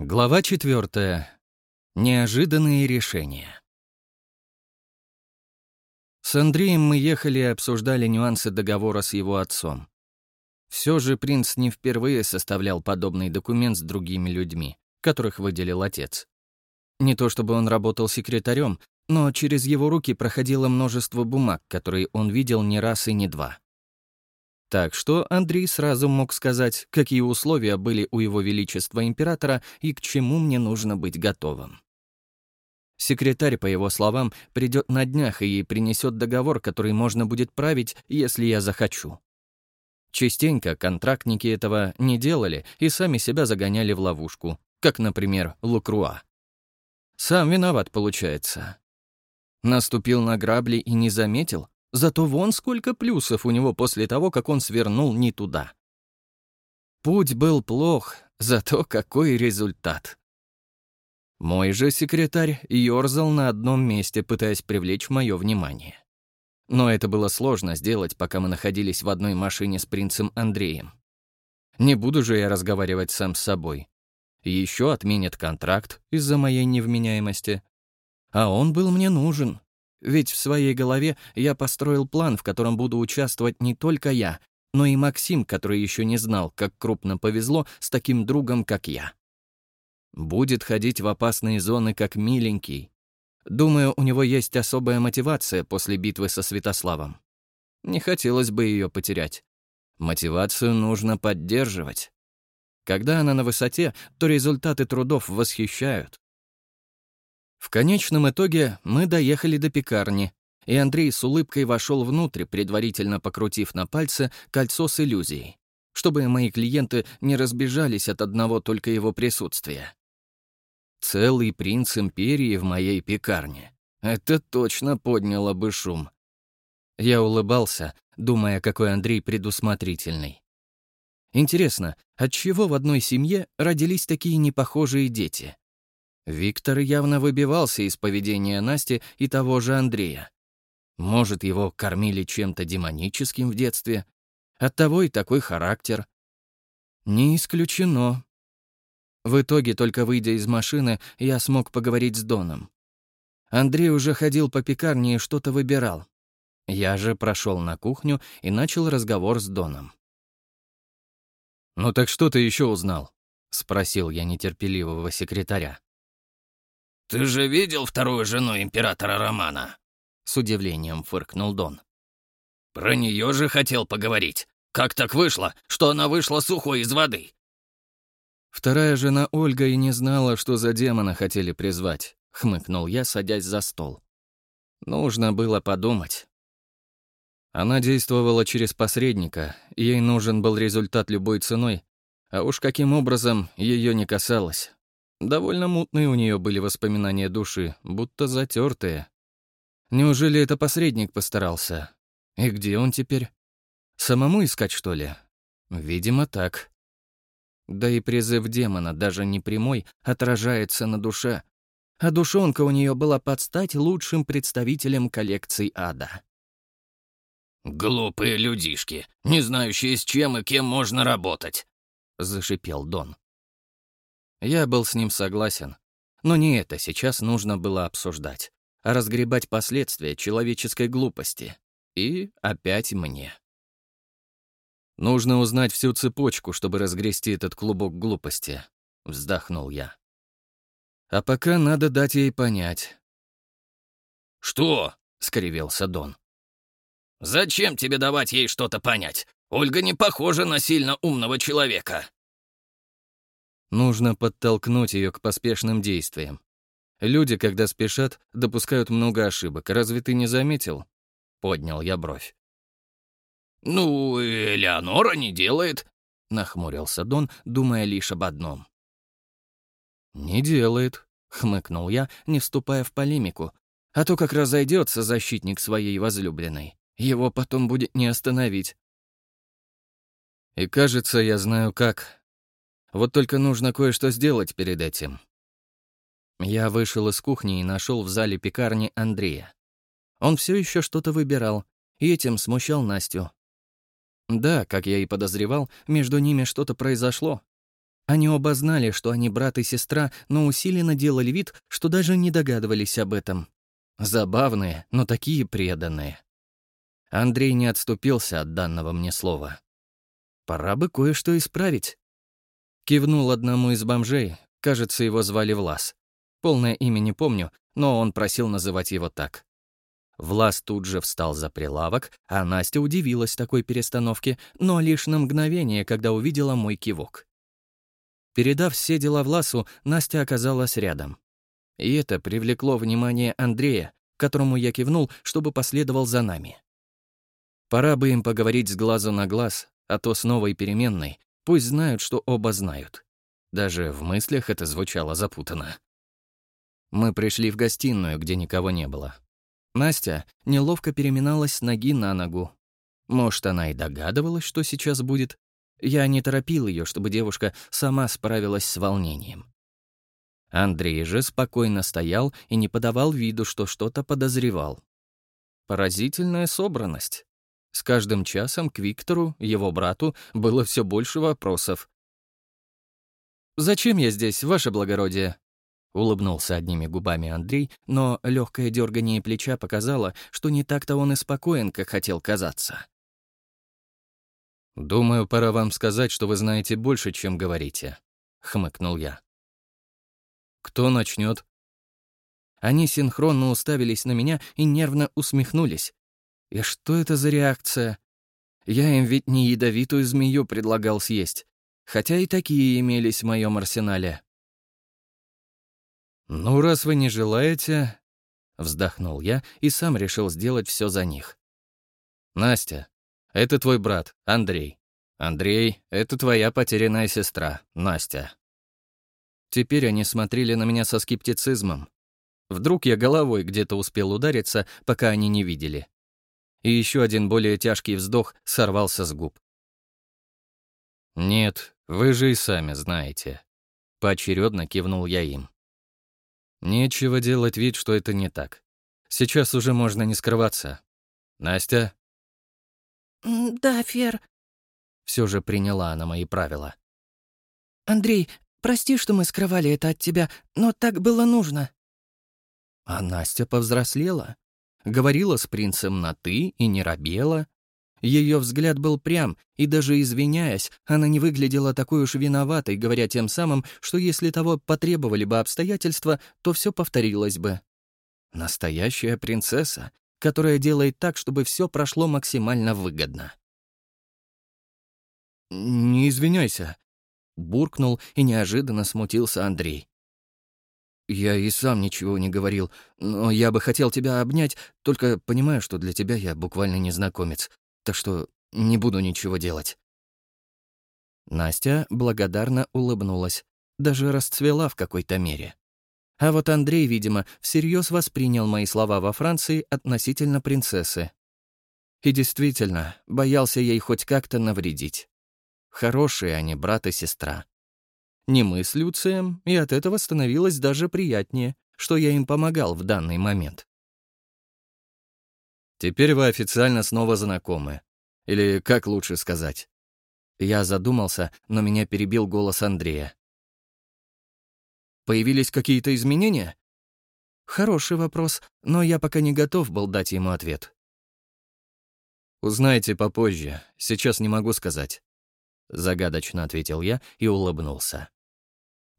Глава четвертая. Неожиданные решения. С Андреем мы ехали и обсуждали нюансы договора с его отцом. Все же принц не впервые составлял подобный документ с другими людьми, которых выделил отец. Не то чтобы он работал секретарем, но через его руки проходило множество бумаг, которые он видел не раз и не два. Так что Андрей сразу мог сказать, какие условия были у его величества императора и к чему мне нужно быть готовым. Секретарь, по его словам, придет на днях и принесет договор, который можно будет править, если я захочу. Частенько контрактники этого не делали и сами себя загоняли в ловушку, как, например, Лукруа. Сам виноват, получается. Наступил на грабли и не заметил, Зато вон сколько плюсов у него после того, как он свернул не туда. Путь был плох, зато какой результат. Мой же секретарь ёрзал на одном месте, пытаясь привлечь мое внимание. Но это было сложно сделать, пока мы находились в одной машине с принцем Андреем. Не буду же я разговаривать сам с собой. Еще отменят контракт из-за моей невменяемости. А он был мне нужен. Ведь в своей голове я построил план, в котором буду участвовать не только я, но и Максим, который еще не знал, как крупно повезло с таким другом, как я. Будет ходить в опасные зоны как миленький. Думаю, у него есть особая мотивация после битвы со Святославом. Не хотелось бы ее потерять. Мотивацию нужно поддерживать. Когда она на высоте, то результаты трудов восхищают. В конечном итоге мы доехали до пекарни, и Андрей с улыбкой вошел внутрь, предварительно покрутив на пальце кольцо с иллюзией, чтобы мои клиенты не разбежались от одного только его присутствия. Целый принц империи в моей пекарне. Это точно подняло бы шум. Я улыбался, думая, какой Андрей предусмотрительный. Интересно, отчего в одной семье родились такие непохожие дети? Виктор явно выбивался из поведения Насти и того же Андрея. Может, его кормили чем-то демоническим в детстве? Оттого и такой характер. Не исключено. В итоге, только выйдя из машины, я смог поговорить с Доном. Андрей уже ходил по пекарне и что-то выбирал. Я же прошел на кухню и начал разговор с Доном. «Ну так что ты еще узнал?» — спросил я нетерпеливого секретаря. «Ты же видел вторую жену императора Романа?» С удивлением фыркнул Дон. «Про нее же хотел поговорить. Как так вышло, что она вышла сухой из воды?» «Вторая жена Ольга и не знала, что за демона хотели призвать», — хмыкнул я, садясь за стол. «Нужно было подумать». Она действовала через посредника, ей нужен был результат любой ценой, а уж каким образом ее не касалось. Довольно мутные у нее были воспоминания души, будто затертые. Неужели это посредник постарался? И где он теперь? Самому искать, что ли? Видимо, так. Да и призыв демона, даже не прямой, отражается на душе. А душонка у нее была под стать лучшим представителем коллекции ада. «Глупые людишки, не знающие, с чем и кем можно работать», — зашипел Дон. Я был с ним согласен. Но не это сейчас нужно было обсуждать, а разгребать последствия человеческой глупости. И опять мне. «Нужно узнать всю цепочку, чтобы разгрести этот клубок глупости», — вздохнул я. «А пока надо дать ей понять». «Что?» — скривился Дон. «Зачем тебе давать ей что-то понять? Ольга не похожа на сильно умного человека». Нужно подтолкнуть ее к поспешным действиям. Люди, когда спешат, допускают много ошибок. Разве ты не заметил? Поднял я бровь. «Ну, Элеонора не делает», — нахмурился Дон, думая лишь об одном. «Не делает», — хмыкнул я, не вступая в полемику. «А то как разойдется защитник своей возлюбленной. Его потом будет не остановить». «И кажется, я знаю как», вот только нужно кое-что сделать перед этим. Я вышел из кухни и нашел в зале пекарни Андрея. Он все еще что-то выбирал, и этим смущал Настю. Да, как я и подозревал, между ними что-то произошло. Они оба знали, что они брат и сестра, но усиленно делали вид, что даже не догадывались об этом. Забавные, но такие преданные. Андрей не отступился от данного мне слова. Пора бы кое-что исправить. Кивнул одному из бомжей, кажется, его звали Влас. Полное имя не помню, но он просил называть его так. Влас тут же встал за прилавок, а Настя удивилась такой перестановке, но лишь на мгновение, когда увидела мой кивок. Передав все дела Власу, Настя оказалась рядом. И это привлекло внимание Андрея, которому я кивнул, чтобы последовал за нами. Пора бы им поговорить с глазу на глаз, а то с новой переменной пусть знают, что оба знают. Даже в мыслях это звучало запутанно. Мы пришли в гостиную, где никого не было. Настя неловко переминалась с ноги на ногу. Может, она и догадывалась, что сейчас будет. Я не торопил ее, чтобы девушка сама справилась с волнением. Андрей же спокойно стоял и не подавал виду, что что-то подозревал. Поразительная собранность. С каждым часом к Виктору, его брату, было все больше вопросов. «Зачем я здесь, ваше благородие?» Улыбнулся одними губами Андрей, но легкое дергание плеча показало, что не так-то он и спокоен, как хотел казаться. «Думаю, пора вам сказать, что вы знаете больше, чем говорите», — хмыкнул я. «Кто начнет? Они синхронно уставились на меня и нервно усмехнулись. И что это за реакция? Я им ведь не ядовитую змею предлагал съесть, хотя и такие имелись в моем арсенале. «Ну, раз вы не желаете...» — вздохнул я и сам решил сделать все за них. «Настя, это твой брат, Андрей. Андрей, это твоя потерянная сестра, Настя». Теперь они смотрели на меня со скептицизмом. Вдруг я головой где-то успел удариться, пока они не видели. И еще один более тяжкий вздох сорвался с губ. «Нет, вы же и сами знаете». Поочередно кивнул я им. Нечего делать вид, что это не так. Сейчас уже можно не скрываться. Настя? Да, Фер. Все же приняла она мои правила. Андрей, прости, что мы скрывали это от тебя, но так было нужно. А Настя повзрослела. Говорила с принцем на «ты» и не робела. Ее взгляд был прям, и даже извиняясь, она не выглядела такой уж виноватой, говоря тем самым, что если того потребовали бы обстоятельства, то все повторилось бы. Настоящая принцесса, которая делает так, чтобы все прошло максимально выгодно. «Не извиняйся», — буркнул и неожиданно смутился Андрей. «Я и сам ничего не говорил, но я бы хотел тебя обнять, только понимаю, что для тебя я буквально незнакомец так что не буду ничего делать». Настя благодарно улыбнулась, даже расцвела в какой-то мере. А вот Андрей, видимо, всерьез воспринял мои слова во Франции относительно принцессы. И действительно, боялся ей хоть как-то навредить. Хорошие они брат и сестра. Не мы с Люцием, и от этого становилось даже приятнее, что я им помогал в данный момент. Теперь вы официально снова знакомы. Или как лучше сказать? Я задумался, но меня перебил голос Андрея. Появились какие-то изменения? Хороший вопрос, но я пока не готов был дать ему ответ. Узнаете попозже, сейчас не могу сказать. Загадочно ответил я и улыбнулся.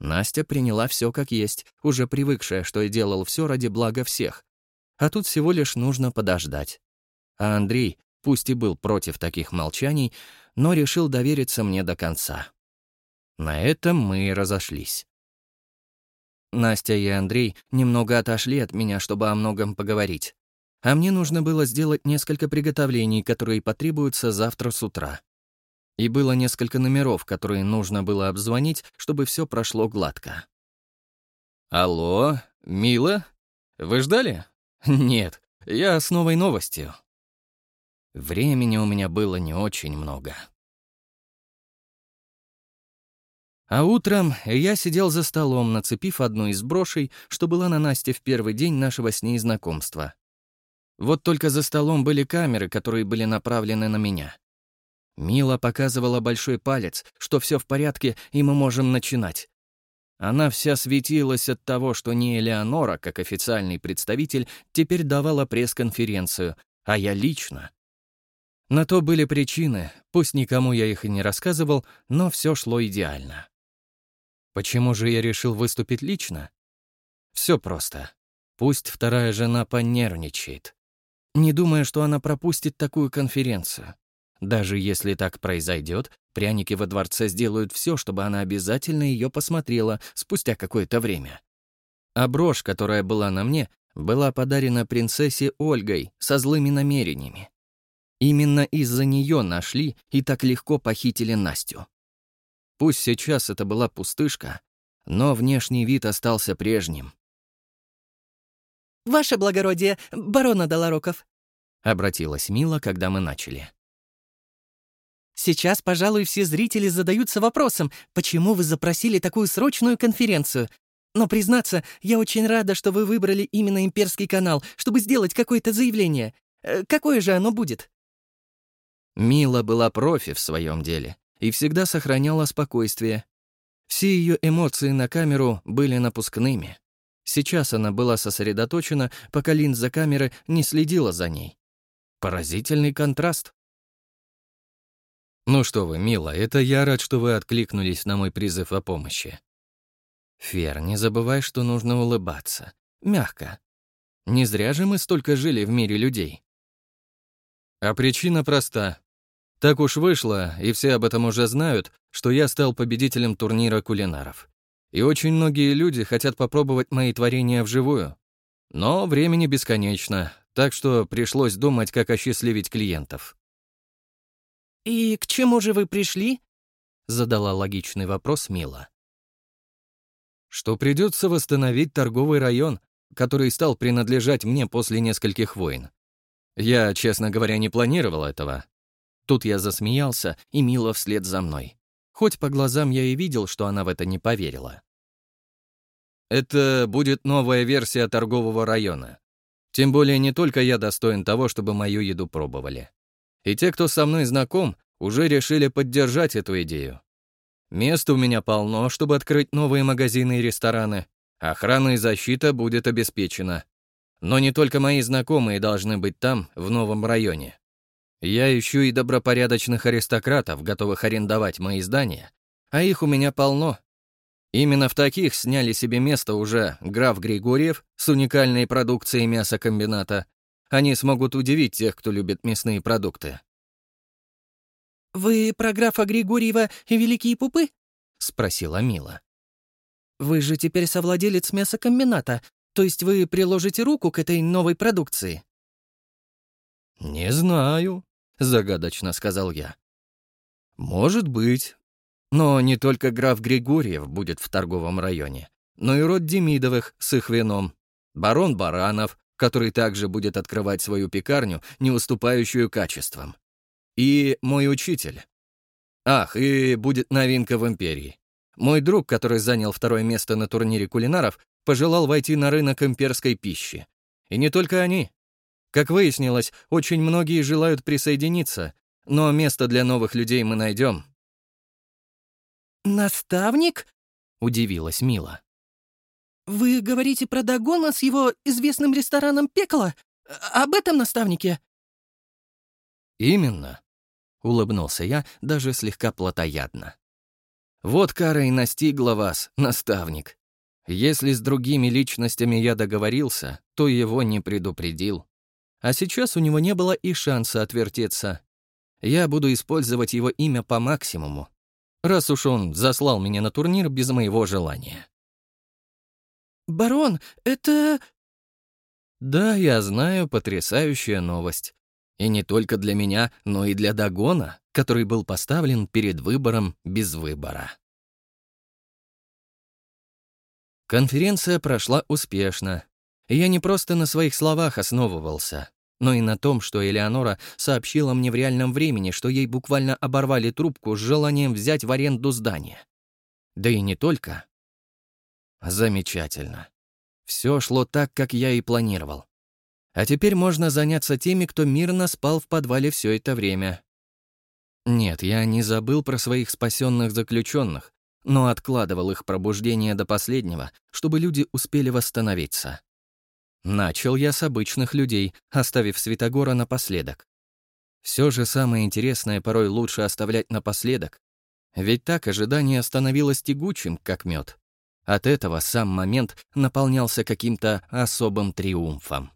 Настя приняла все как есть, уже привыкшая, что я делал все ради блага всех, а тут всего лишь нужно подождать. А Андрей, пусть и был против таких молчаний, но решил довериться мне до конца. На этом мы и разошлись. Настя и Андрей немного отошли от меня, чтобы о многом поговорить. А мне нужно было сделать несколько приготовлений, которые потребуются завтра с утра. И было несколько номеров, которые нужно было обзвонить, чтобы все прошло гладко. «Алло, Мила? Вы ждали?» Нет, я с новой новостью. Времени у меня было не очень много. А утром я сидел за столом, нацепив одну из брошей, что была на Насте в первый день нашего с ней знакомства. Вот только за столом были камеры, которые были направлены на меня. Мила показывала большой палец, что все в порядке, и мы можем начинать. Она вся светилась от того, что не Элеонора, как официальный представитель, теперь давала пресс-конференцию, а я лично. На то были причины, пусть никому я их и не рассказывал, но все шло идеально. Почему же я решил выступить лично? Все просто. Пусть вторая жена понервничает. Не думая, что она пропустит такую конференцию. Даже если так произойдет, пряники во дворце сделают все, чтобы она обязательно ее посмотрела спустя какое-то время. А брошь, которая была на мне, была подарена принцессе Ольгой со злыми намерениями. Именно из-за нее нашли и так легко похитили Настю. Пусть сейчас это была пустышка, но внешний вид остался прежним. «Ваше благородие, барона Долороков», — обратилась Мила, когда мы начали. Сейчас, пожалуй, все зрители задаются вопросом, почему вы запросили такую срочную конференцию. Но, признаться, я очень рада, что вы выбрали именно Имперский канал, чтобы сделать какое-то заявление. Э, какое же оно будет?» Мила была профи в своем деле и всегда сохраняла спокойствие. Все ее эмоции на камеру были напускными. Сейчас она была сосредоточена, пока линза камеры не следила за ней. Поразительный контраст. «Ну что вы, мила, это я рад, что вы откликнулись на мой призыв о помощи». «Фер, не забывай, что нужно улыбаться. Мягко. Не зря же мы столько жили в мире людей». А причина проста. Так уж вышло, и все об этом уже знают, что я стал победителем турнира кулинаров. И очень многие люди хотят попробовать мои творения вживую. Но времени бесконечно, так что пришлось думать, как осчастливить клиентов. «И к чему же вы пришли?» — задала логичный вопрос Мила. «Что придется восстановить торговый район, который стал принадлежать мне после нескольких войн. Я, честно говоря, не планировал этого». Тут я засмеялся, и Мила вслед за мной. Хоть по глазам я и видел, что она в это не поверила. Это будет новая версия торгового района. Тем более не только я достоин того, чтобы мою еду пробовали. И те, кто со мной знаком, уже решили поддержать эту идею. Места у меня полно, чтобы открыть новые магазины и рестораны. Охрана и защита будет обеспечена. Но не только мои знакомые должны быть там, в новом районе. Я ищу и добропорядочных аристократов, готовых арендовать мои здания, а их у меня полно. Именно в таких сняли себе место уже граф Григорьев с уникальной продукцией мясокомбината, они смогут удивить тех, кто любит мясные продукты. «Вы про графа Григорьева и Великие Пупы?» — спросила Мила. «Вы же теперь совладелец мясокомбината, то есть вы приложите руку к этой новой продукции?» «Не знаю», — загадочно сказал я. «Может быть. Но не только граф Григорьев будет в торговом районе, но и род Демидовых с их вином, барон Баранов, который также будет открывать свою пекарню, не уступающую качеством. И мой учитель. Ах, и будет новинка в Империи. Мой друг, который занял второе место на турнире кулинаров, пожелал войти на рынок имперской пищи. И не только они. Как выяснилось, очень многие желают присоединиться, но место для новых людей мы найдем. «Наставник?» — удивилась Мила. «Вы говорите про Дагона с его известным рестораном «Пекло»? Об этом наставнике?» «Именно», — улыбнулся я, даже слегка плотоядно. «Вот кара и настигла вас, наставник. Если с другими личностями я договорился, то его не предупредил. А сейчас у него не было и шанса отвертеться. Я буду использовать его имя по максимуму, раз уж он заслал меня на турнир без моего желания». «Барон, это...» «Да, я знаю, потрясающая новость. И не только для меня, но и для Дагона, который был поставлен перед выбором без выбора». Конференция прошла успешно. я не просто на своих словах основывался, но и на том, что Элеонора сообщила мне в реальном времени, что ей буквально оборвали трубку с желанием взять в аренду здание. Да и не только. Замечательно. Все шло так, как я и планировал. А теперь можно заняться теми, кто мирно спал в подвале все это время. Нет, я не забыл про своих спасенных заключенных, но откладывал их пробуждение до последнего, чтобы люди успели восстановиться. Начал я с обычных людей, оставив Святогора напоследок. Все же самое интересное порой лучше оставлять напоследок, ведь так ожидание становилось тягучим, как мед. От этого сам момент наполнялся каким-то особым триумфом.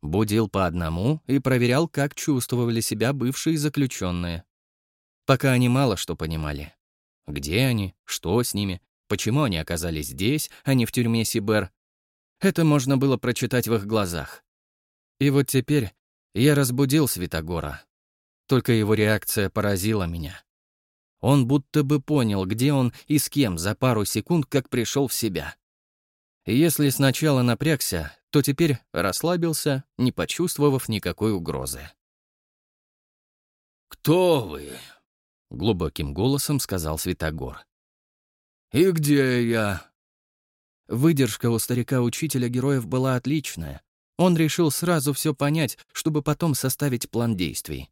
Будил по одному и проверял, как чувствовали себя бывшие заключенные. Пока они мало что понимали. Где они, что с ними, почему они оказались здесь, а не в тюрьме Сибер. Это можно было прочитать в их глазах. И вот теперь я разбудил Святогора. Только его реакция поразила меня. Он будто бы понял, где он и с кем за пару секунд, как пришел в себя. Если сначала напрягся, то теперь расслабился, не почувствовав никакой угрозы. «Кто вы?» — глубоким голосом сказал Святогор. «И где я?» Выдержка у старика-учителя героев была отличная. Он решил сразу все понять, чтобы потом составить план действий.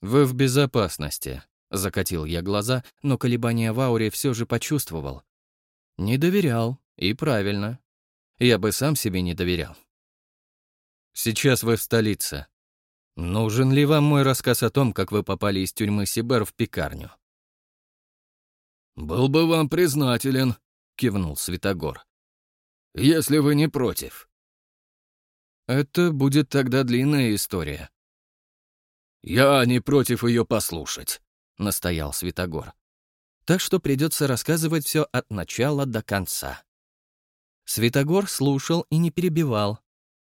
«Вы в безопасности», — закатил я глаза, но колебания в ауре все же почувствовал. Не доверял, и правильно. Я бы сам себе не доверял. Сейчас вы в столице. Нужен ли вам мой рассказ о том, как вы попали из тюрьмы Сибер в пекарню? «Был бы вам признателен», — кивнул Святогор. «Если вы не против». «Это будет тогда длинная история», «Я не против ее послушать», — настоял Святогор. «Так что придется рассказывать все от начала до конца». Святогор слушал и не перебивал.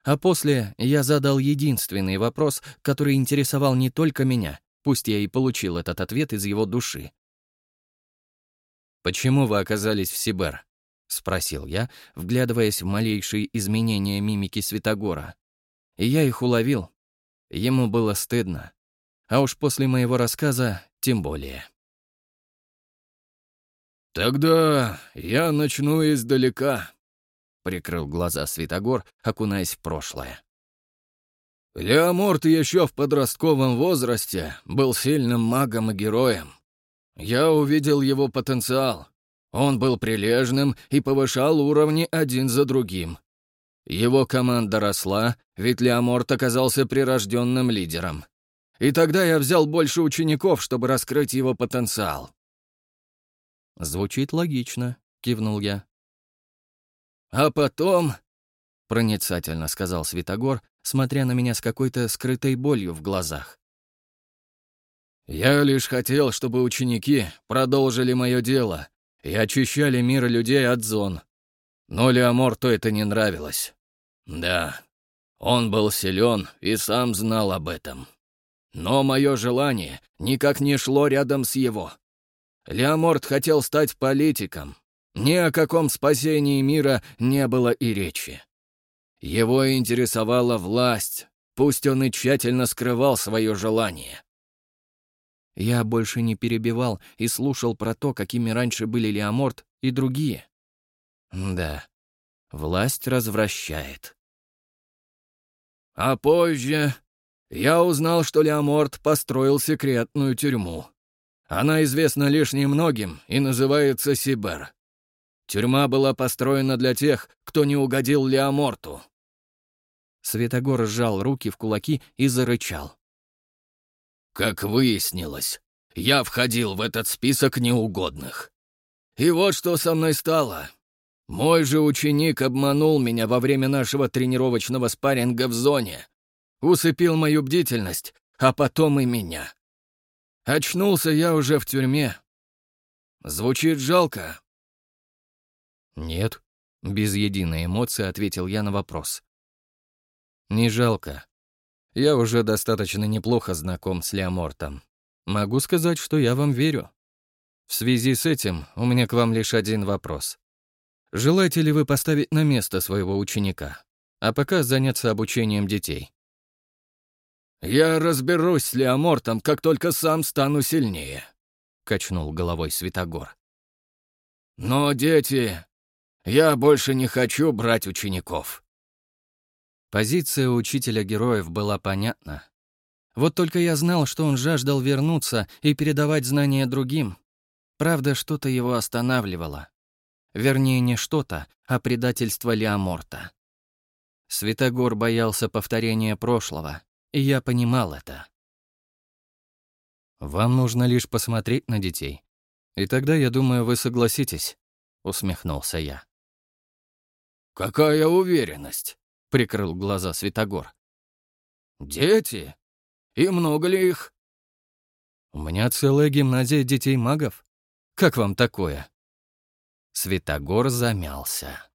А после я задал единственный вопрос, который интересовал не только меня, пусть я и получил этот ответ из его души. «Почему вы оказались в Сибер?» — спросил я, вглядываясь в малейшие изменения мимики Святогора. И я их уловил. Ему было стыдно. А уж после моего рассказа тем более. «Тогда я начну издалека», — прикрыл глаза Святогор, окунаясь в прошлое. Леоморт еще в подростковом возрасте был сильным магом и героем. Я увидел его потенциал. Он был прилежным и повышал уровни один за другим. Его команда росла, ведь Леоморт оказался прирожденным лидером. И тогда я взял больше учеников, чтобы раскрыть его потенциал. «Звучит логично», — кивнул я. «А потом...» — проницательно сказал Святогор, смотря на меня с какой-то скрытой болью в глазах. «Я лишь хотел, чтобы ученики продолжили мое дело и очищали мир людей от зон. Но Леоморту это не нравилось. Да, он был силен и сам знал об этом». Но мое желание никак не шло рядом с его. Леоморт хотел стать политиком. Ни о каком спасении мира не было и речи. Его интересовала власть, пусть он и тщательно скрывал свое желание. Я больше не перебивал и слушал про то, какими раньше были Леоморт и другие. Да, власть развращает. А позже я узнал, что Леоморт построил секретную тюрьму. Она известна лишь немногим и называется Сибер. Тюрьма была построена для тех, кто не угодил Леоморту. Светогор сжал руки в кулаки и зарычал. Как выяснилось, я входил в этот список неугодных. И вот что со мной стало. Мой же ученик обманул меня во время нашего тренировочного спарринга в зоне, усыпил мою бдительность, а потом и меня. Очнулся я уже в тюрьме. Звучит жалко. Нет, без единой эмоции ответил я на вопрос. Не жалко. Я уже достаточно неплохо знаком с Леомортом. Могу сказать, что я вам верю. В связи с этим у меня к вам лишь один вопрос. Желаете ли вы поставить на место своего ученика, а пока заняться обучением детей? «Я разберусь с Леомортом, как только сам стану сильнее», — качнул головой Святогор. «Но, дети, я больше не хочу брать учеников». Позиция учителя героев была понятна. Вот только я знал, что он жаждал вернуться и передавать знания другим. Правда, что-то его останавливало. Вернее, не что-то, а предательство Леоморта. Святогор боялся повторения прошлого, и я понимал это. «Вам нужно лишь посмотреть на детей. И тогда, я думаю, вы согласитесь», — усмехнулся я. «Какая уверенность?» — прикрыл глаза Святогор. «Дети? И много ли их?» «У меня целая гимназия детей-магов. Как вам такое?» Святогор замялся.